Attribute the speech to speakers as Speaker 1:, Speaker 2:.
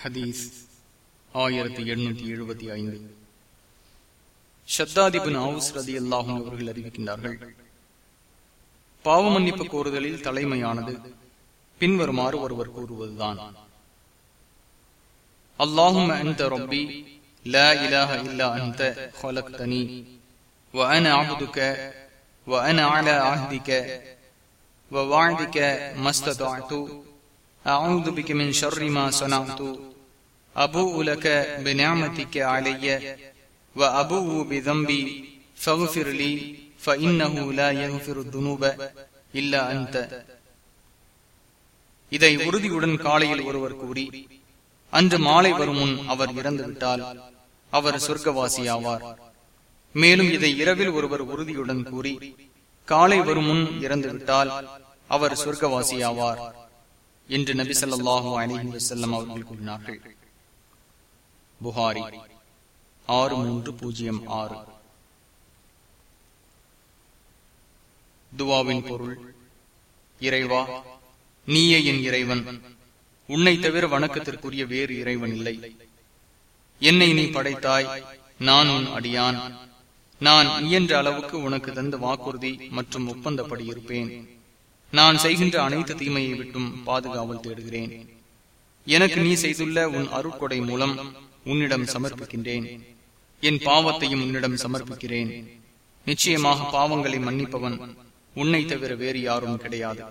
Speaker 1: ஹதீஸ் ஆயிரத்தி எண்ணூற்றி எழுபத்தி ஐந்து ஷத்தாதிபின் அவுஸ் ரதி அல்லாஹும் அவர்கள் அறிவிக்கின்றார்கள் பாவ மன்னிப்பு கோருதலில் தலைமையானது பின்வருமாறு ஒருவர் கூறுவதுதான் அல்லாஹும் அன்த ரப்பி لا إله إلا أنت خلقتني وأنا عبدك وأنا على عهدك ووعدك ما استطعت أعوذ بك من شر ما صنعت أبوء لك بنعمتك علي وأبوء بذنبي فاغفر لي فإنه لا يغفر الذنوب إلا أنت இதை உறுதியுடன் காலையில் ஒருவர் கூறி அன்று மாலை வரும் முன் அவர் இறந்துவிட்டால் அவர் சொர்க்கவாசி ஆவார் மேலும் இதை இரவில் ஒருவர் உறுதியுடன் கூறி காலை வரும் முன் இறந்துவிட்டால் அவர் சொர்க்கவாசி ஆவார் என்று நபி சொல்லாஹு அலஹி வசல்லம் அவர்கள் கூறினார்கள். புகாரி ஆறு மூன்று பூஜ்ஜியம் ஆறு. துவாவின் பொருள் இறைவா நீயே என் இறைவன். உன்னை தவிர வணக்கத்திற்குரிய வேறு இறைவன் இல்லை. என்னை நீ படைத்தாய் நான் உன் அடியான். நான் இயன்ற அளவுக்கு உனக்கு தந்த வாக்குறுதி மற்றும் ஒப்பந்தப்படி இருப்பேன். நான் செய்கின்ற அனைத்து தீமையை விட்டும் பாதுகாவல் தேடுகிறேன். எனக்கு நீ செய்துள்ள உன் அருட்கொடை மூலம் உன்னிடம் சமர்ப்பிக்கின்றேன். என் பாவத்தையும் உன்னிடம் சமர்ப்பிக்கிறேன். நிச்சயமாக பாவங்களை மன்னிப்பவன் உன்னை தவிர வேறு யாரும் கிடையாது.